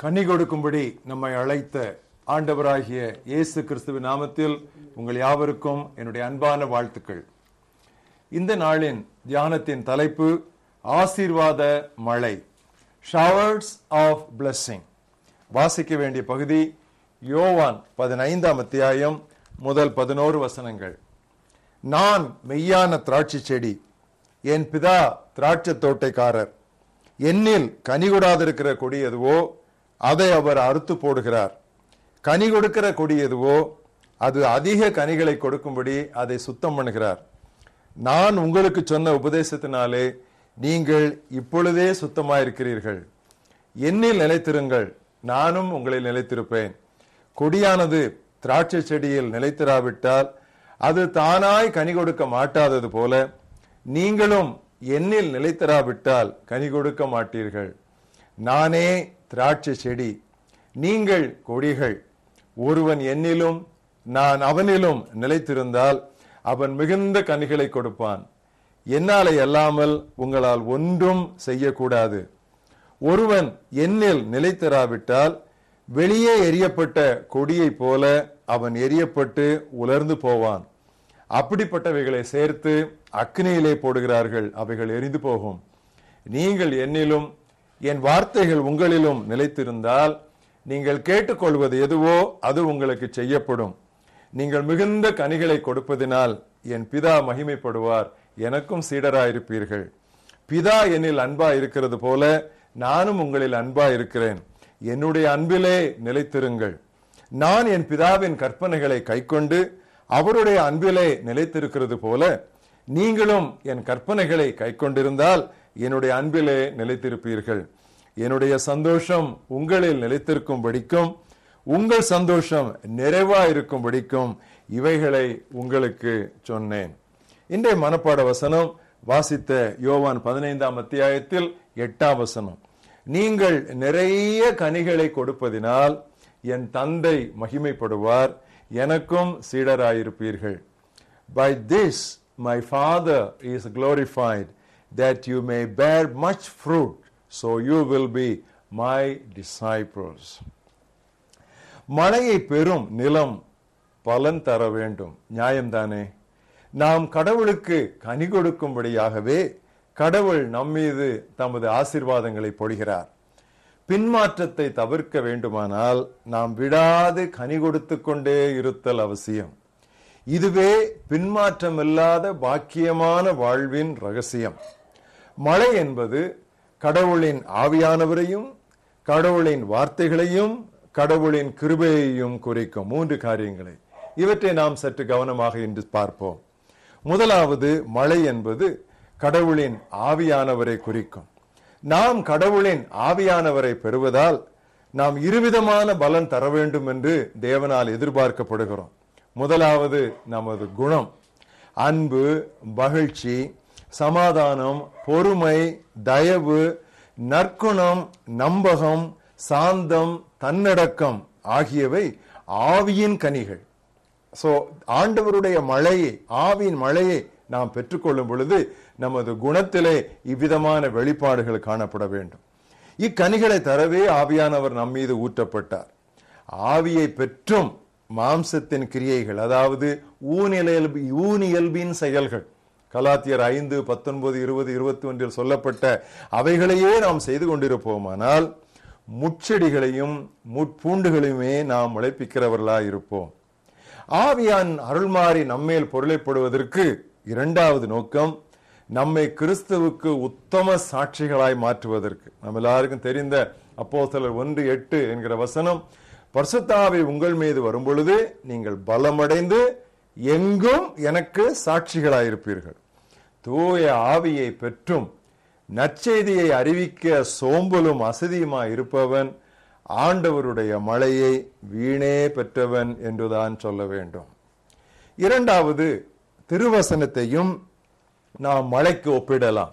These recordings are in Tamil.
கனி கொடுக்கும்படி நம்மை அழைத்த ஆண்டவராகிய இயேசு கிறிஸ்துவின் நாமத்தில் உங்கள் யாவருக்கும் என்னுடைய அன்பான வாழ்த்துக்கள். இந்த நாளின் தியானத்தின் தலைப்பு ஆசீர்வாத மழை ஷவர்ஸ் ஆஃப் பிளஸ்ஸிங் வாசிக்க வேண்டிய பகுதி யோவான் பதினைந்தாம் அத்தியாயம் முதல் பதினோரு வசனங்கள். நான் மெய்யான திராட்சை செடி என் பிதா திராட்சை தோட்டைக்காரர். என்னில் கனி கொடாதிருக்கிற கொடி எதுவோ அதை அவர் அறுத்து போடுகிறார். கனி கொடுக்கிற கொடி எதுவோ அது அதிக கனிகளை கொடுக்கும்படி அதை சுத்தம் பண்ணுகிறார். நான் உங்களுக்கு சொன்ன உபதேசத்தினாலே நீங்கள் இப்பொழுதே சுத்தமாயிருக்கிறீர்கள். என்னில் நிலைத்திருங்கள் நானும் உங்களை நிலைத்திருப்பேன். கொடியானது திராட்சை செடியில் நிலைத்திராவிட்டால் அது தானாய் கனி கொடுக்க மாட்டாதது போல நீங்களும் என்னில் நிலைத்திராவிட்டால் கனி கொடுக்க மாட்டீர்கள். நானே திராட்சை செடி. நீங்கள் கொடிகள். ஒருவன் என்னிலும் நான் அவனிலும் நிலைத்திருந்தால் அவன் மிகுந்த கனிகளை கொடுப்பான். என்னாலே அல்லாமல் உங்களால் ஒன்றும் செய்யக்கூடாது. ஒருவன் என்னில் நிலைத்தராவிட்டால் வெளியே எரியப்பட்ட கொடியைப் போல அவன் எரியப்பட்டு உலர்ந்து போவான். அப்படிப்பட்டவைகளை சேர்த்து அக்னியிலே போடுகிறார்கள் அவைகள் எரிந்து போகும். நீங்கள் என்னிலும் என் வார்த்தைகள் உங்களிலும் நிலைத்திருந்தால் நீங்கள் கேட்டுக்கொள்வது எதுவோ அது உங்களுக்கு செய்யப்படும். நீங்கள் மிகுந்த கனிகளை கொடுப்பதினால் என் பிதா மகிமைப்படுவார். எனக்கும் சீடராயிருப்பீர்கள். பிதா என்னில் அன்பா இருக்கிறது போல நானும் உங்களில் அன்பா இருக்கிறேன். என்னுடைய அன்பிலே நிலைத்திருங்கள். நான் என் பிதாவின் கற்பனைகளை கைக்கொண்டு அவருடைய அன்பிலே நிலைத்திருக்கிறது போல நீங்களும் என் கற்பனைகளை கைக்கொண்டிருந்தால் என்னுடைய அன்பிலே நிலைத்திருப்பீர்கள். என்னுடைய சந்தோஷம் உங்களில் நிலைத்திருக்கும்படிக்கும் உங்கள் சந்தோஷம் நிறைவா இருக்கும்படிக்கும் இவைகளை உங்களுக்கு சொன்னேன். இன்றைய மனப்பாட வசனம் வாசித்த யோவான் பதினைந்தாம் அத்தியாயத்தில் எட்டாம் வசனம். நீங்கள் நிறைய கனிகளை கொடுப்பதினால் என் தந்தை மகிமைப்படுவார் எனக்கும் சீடராயிருப்பீர்கள். By this my father is glorified that you may bear much fruit so you will be my disciples. மழையை பெறும் நிலம் பலன் தர வேண்டும். நியாயம்தானே? நாம் கடவுளுக்கு கனி கொடுக்கும்படியாகவே கடவுள் நம்மீது தமது ஆசிர்வாதங்களை பொழிகிறார். பின்மாற்றத்தை தவிர்க்க வேண்டுமானால் நாம் விடாது கனி கொடுத்து கொண்டே இருத்தல் அவசியம். இதுவே பின்மாற்றமில்லாத பாக்கியமான வாழ்வின் ரகசியம். மழை என்பது கடவுளின் ஆவியானவரையும் கடவுளின் வார்த்தைகளையும் கடவுளின் கிருபையையும் குறிக்கும் மூன்று காரியங்களை. இவற்றை நாம் சற்று கவனமாக இன்று பார்ப்போம். முதலாவது மழை என்பது கடவுளின் ஆவியானவரை குறிக்கும். நாம் கடவுளின் ஆவியானவரை பெறுவதால் நாம் இருவிதமான பலன் தர வேண்டும் என்று தேவனால் எதிர்பார்க்கப்படுகிறோம். முதலாவது நமது குணம். அன்பு மகிழ்ச்சி சமாதானம் பொறுமை தயவு நற்குணம் நம்பகம் சாந்தம் தன்னடக்கம் ஆகியவை ஆவியின் கனிகள். சோ ஆண்டவருடைய மழையை ஆவியின் மழையை நாம் பெற்றுக்கொள்ளும் பொழுது நமது குணத்திலே இவ்விதமான வெளிப்பாடுகள் காணப்பட வேண்டும். இக்கனிகளை தரவே ஆவியானவர் நம் மீது ஊற்றப்பட்டார். ஆவியை பெற்றும் மாம்சத்தின் கிரியைகள் அதாவது ஊனியல்பின் செயல்கள் கலாத்தியர் ஐந்து பத்தொன்பது இருபது இருபத்தி ஒன்றில் சொல்லப்பட்ட அவைகளையே நாம் செய்து கொண்டிருப்போமானால் முச்செடிகளையும் முட்பூண்டுகளையுமே நாம் முளைப்பிக்கிறவர்களாய் இருப்போம். ஆவியான் அருள்மாறி நம்மேல் பொருளைப்படுவதற்கு இரண்டாவது நோக்கம் நம்மை கிறிஸ்துவுக்கு உத்தம சாட்சிகளாய் மாற்றுவதற்கு. நம்ம எல்லாருக்கும் தெரிந்த அப்போ சிலர் ஒன்று எட்டு என்கிற வசனம் பர்சத்தாவை உங்கள் மீது வரும் பொழுது நீங்கள் பலமடைந்து எங்கும் எனக்கு சாட்சிகளாயிருப்பீர்கள். தூய ஆவியை பெற்றும் நற்செய்தியை அறிவிக்க சோம்பலும் அசதியுமா இருப்பவன்? ஆண்டவருடைய மழையை வீணே பெற்றவன் என்றுதான் சொல்ல வேண்டும். இரண்டாவது திருவசனத்தையும் நாம் மழைக்கு ஒப்பிடலாம்.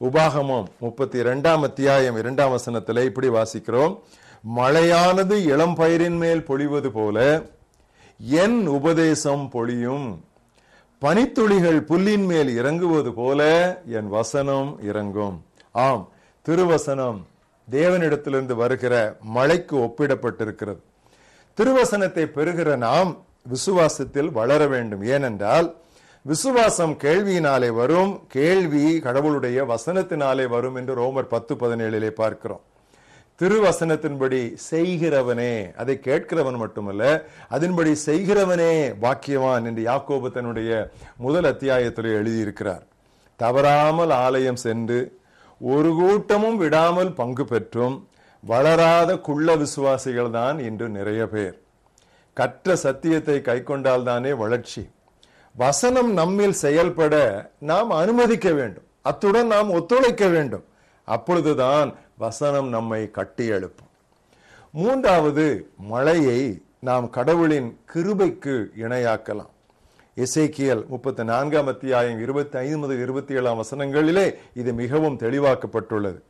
உபாகமம் முப்பத்தி இரண்டாம் அத்தியாயம் இரண்டாம் வசனத்தில் இப்படி வாசிக்கிறோம். மழையானது இளம் பயிரின் மேல் பொழிவது போல என் உபதேசம் பொழியும். பனித்துளிகள் புல்லின் மேல் இறங்குவது போல என் வசனம் இறங்கும். ஆம் திருவசனம் தேவனிடத்திலிருந்து வருகிற மழைக்கு ஒப்பிடப்பட்டிருக்கிறது. திருவசனத்தை பெறுகிற நாம் விசுவாசத்தில் வளர வேண்டும். ஏனென்றால் விசுவாசம் கேள்வியினாலே வரும் கேள்வி கடவுளுடைய வசனத்தினாலே வரும் என்று ரோமர் பத்து பதினேழிலே பார்க்கிறோம். திருவசனத்தின்படி செய்கிறவனே. அதை கேட்கிறவன் மட்டுமல்ல அதன்படி செய்கிறவனே பாக்கியவான் என்று யாக்கோபு தன்னுடைய முதல் அத்தியாயத்தில் எழுதியிருக்கிறார். தவறாமல் ஆலயம் சென்று ஒரு கூட்டமும் விடாமல் பங்கு பெற்றும் வளராத குள்ள விசுவாசிகள் தான் இன்று நிறைய பேர். கற்ற சத்தியத்தை கை தானே வளர்ச்சி. வசனம் நம்மில் செயல்பட நாம் அனுமதிக்க வேண்டும். அத்துடன் நாம் ஒத்துழைக்க வேண்டும். அப்பொழுதுதான் வசனம் நம்மை கட்டி எழுப்பும். மூன்றாவது மழையை நாம் கடவுளின் கிருபைக்கு இணையாக்கலாம். இசைக்கியல் முப்பத்தி நான்காம் அத்தியாயம் இருபத்தி ஐந்து முதல் இருபத்தி ஏழாம் வசனங்களிலே இது மிகவும் தெளிவாக்கப்பட்டுள்ளது.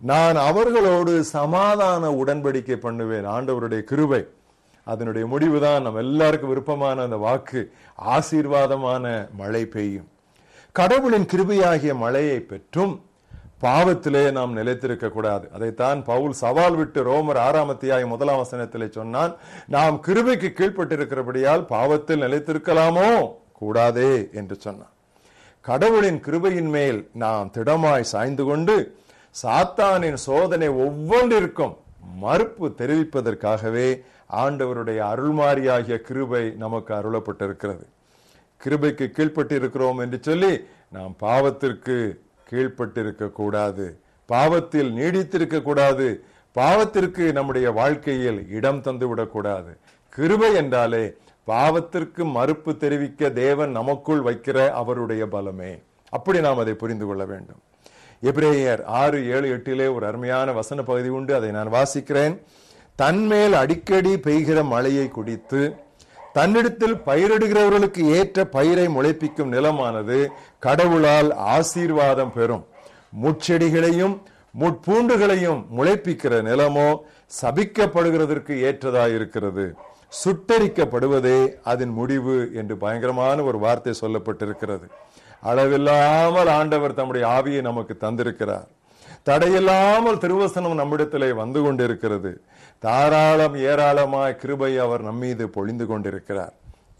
நான் அவர்களோடு சமாதான உடன்படிக்கை பண்ணுவேன் ஆண்டவருடைய கிருபை. அதனுடைய முடிவுதான் நம்ம எல்லாருக்கும் விருப்பமான அந்த வாக்கு ஆசீர்வாதமான மழை பெய்யும். கடவுளின் கிருபையாகிய மழையை பெற்றும் பாவத்திலே நாம் நிலைத்திருக்க கூடாது. அதைத்தான் பவுல் சவால் விட்டு ரோமர் ஆறாமத்தியாய் முதலாம் வசனத்திலே சொன்னான் நாம் கிருபைக்கு கீழ்ப்பட்டிருக்கிறபடியால் பாவத்தில் நிலைத்திருக்கலாமோ? கூடாதே என்று சொன்னான். கடவுளின் கிருபையின் மேல் நாம் திடமாய் சாய்ந்து கொண்டு சாத்தானின் சோதனை ஒவ்வொன்றிற்கும் மறுப்பு தெரிவிப்பதற்காகவே ஆண்டவருடைய அருள்மாரியாகிய கிருபை நமக்கு அருளப்பட்டிருக்கிறது. கிருபைக்கு கீழ்ப்பட்டிருக்கிறோம் என்று சொல்லி நாம் பாவத்திற்கு கீழ்ப்பட்டிருக்க கூடாது. பாவத்தில் நீடித்திருக்க கூடாது. பாவத்திற்கு நம்முடைய வாழ்க்கையில் இடம் தந்து விடக்கூடாது கிருபை என்றாலே பாவத்திற்கு மறுப்பு தெரிவிக்க தேவன் நமக்குள் வைக்கிற அவருடைய பலமே. அப்படி நாம் அதை புரிந்து கொள்ள வேண்டும். எப்ரேயர் ஆறு ஏழு எட்டிலே ஒரு அருமையான வசன பகுதி உண்டு. அதை நான் வாசிக்கிறேன். தன்மேல் அடிக்கடி பெய்கிற மழையை குடித்து தன்னிடத்தில் பயிரிடுகிறவர்களுக்கு ஏற்ற பயிரை முளைப்பிக்கும் நிலமானது கடவுளால் ஆசீர்வாதம் பெறும். முட்செடிகளையும் முட்பூண்டுகளையும் முளைப்பிக்கிற நிலமோ சபிக்கப்படுகிறதற்கு ஏற்றதாயிருக்கிறது. சுட்டரிக்கப்படுவதே அதன் முடிவு என்று பயங்கரமான ஒரு வார்த்தை சொல்லப்பட்டிருக்கிறது. அளவில்லாமல் ஆண்டவர் தம்முடைய ஆவியை நமக்கு தந்திருக்கிறார். தடையில்லாமல் திருவசனம் நம்மிடத்திலே வந்து கொண்டிருக்கிறது. தாராளம் ஏராளமாய் கிருபை அவர் நம்மீது பொழிந்து கொண்டிருக்கிறார்.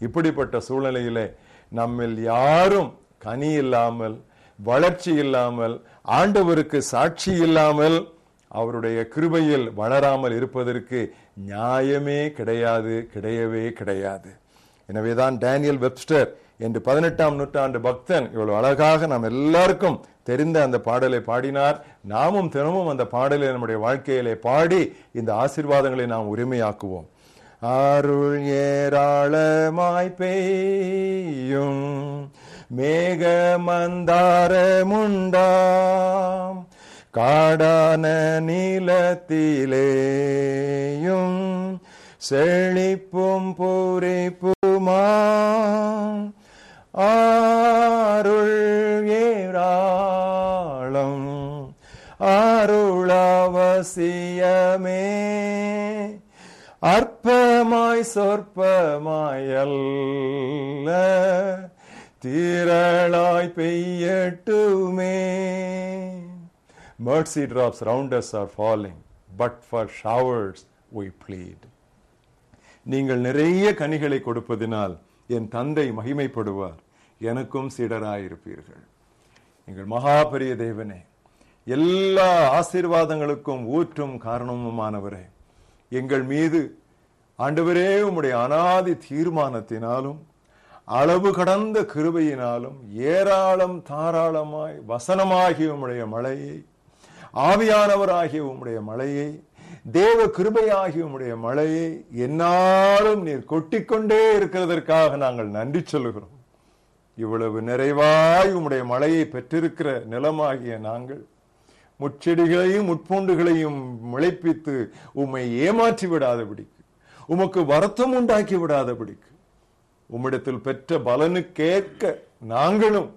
இப்படிப்பட்ட சூழ்நிலையிலே நம்மில் யாரும் கனி இல்லாமல் வளர்ச்சி இல்லாமல் ஆண்டவருக்கு சாட்சி இல்லாமல் அவருடைய கிருபையில் வளராமல் இருப்பதற்கு நியாயமே கிடையாது கிடையவே கிடையாது. எனவேதான் டேனியல் வெப்ஸ்டர் என்று பதினெட்டாம் நூற்றாண்டு பக்தன் இவ்வளவு அழகாக நாம் எல்லாருக்கும் தெரிந்த அந்த பாடலை பாடினார். நாமும் தினமும் அந்த பாடலை நம்முடைய வாழ்க்கையிலே பாடி இந்த ஆசீர்வாதங்களை நாம் உரிமையாக்குவோம். அருள் ஏராளமாய் பெய்யும். மேக மந்தாரமுண்டாம் காடான நீலத்திலேயும் செழிப்பும் பூரிப்புமாம் ஆருள் ஏராளம் அருளவசியமே. அற்பமாய் சொற்பமாயல்ல தீரளாய் பெய்யட்டுமே. Mercy drops round us are falling but for showers we plead. நீங்கள் நிறைய கனிகளை கொடுப்பதினால் என் தந்தை மகிமைப்படுவார். எனக்கும் சீடராயிருப்பீர்கள். எங்கள் மகா பெரிய தேவனே எல்லா ஆசீர்வாதங்களுக்கும் ஊற்றும் காரணமுமானவரே எங்கள் மீது ஆண்டவரே உம்முடைய அனாதி தீர்மானத்தினாலும் அளவு கடந்த கிருபையினாலும் ஏராளம் தாராளமாய் வசனமாகிய உம்முடைய மழையை ஆவியானவராகிய உம்முடைய மழையை தேவ கிருபையாகிய உம்முடைய மழையை என்னாலும் நீர் கொட்டிக்கொண்டே இருக்கிறதற்காக நாங்கள் நன்றி சொல்லுகிறோம். இவ்வளவு நிறைவாய் உம்முடைய மழையை பெற்றிருக்கிற நிலமாகிய நாங்கள் முச்செடிகளையும் முட்பூண்டுகளையும் முளைப்பித்து உம்மை ஏமாற்றி விடாதபடிக்கு உமக்கு வருத்தம் உண்டாக்கி விடாதபடிக்கு உம்மிடத்தில் பெற்ற பலனுக்கேற்க நாங்களும்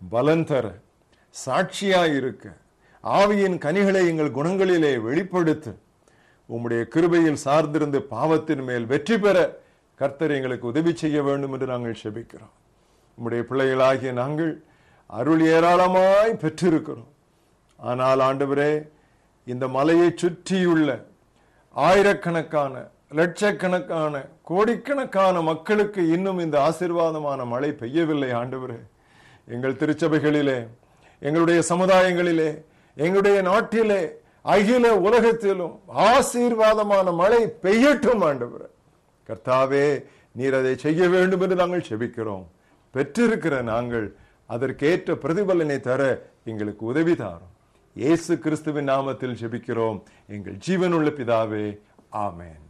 பலன் தர சாட்சியாயிருக்க ஆவியின் கனிகளை எங்கள் குணங்களிலே வெளிப்படுத்த உம்முடைய கிருபையில் சார்ந்திருந்து பாவத்தின் மேல் வெற்றி பெற கர்த்தர் எங்களுக்கு உதவி செய்ய வேண்டும் என்று நாங்கள் செபிக்கிறோம். உம்முடைய பிள்ளைகளாகிய நாங்கள் அருள் ஏராளமாய் பெற்றிருக்கிறோம். ஆனால் ஆண்டவரே இந்த மலையை சுற்றியுள்ள ஆயிரக்கணக்கான லட்சக்கணக்கான கோடிக்கணக்கான மக்களுக்கு இன்னும் இந்த ஆசிர்வாதமான மழை பெய்யவில்லை ஆண்டவரே. எங்கள் திருச்சபைகளிலே எங்களுடைய சமுதாயங்களிலே எங்களுடைய நாட்டிலே அகில உலகத்திலும் ஆசீர்வாதமான மழை பெய்யட்டும் ஆண்டவர். கர்த்தாவே நீர் அதை செய்ய வேண்டும் என்று நாங்கள் செபிக்கிறோம். பெற்றிருக்கிற நாங்கள் அதற்கேற்ற பிரதிபலனை தர எங்களுக்கு உதவி தாரும். இயேசு கிறிஸ்துவின் நாமத்தில் ஜெபிக்கிறோம். எங்கள் ஜீவனுள்ள பிதாவே ஆமேன்.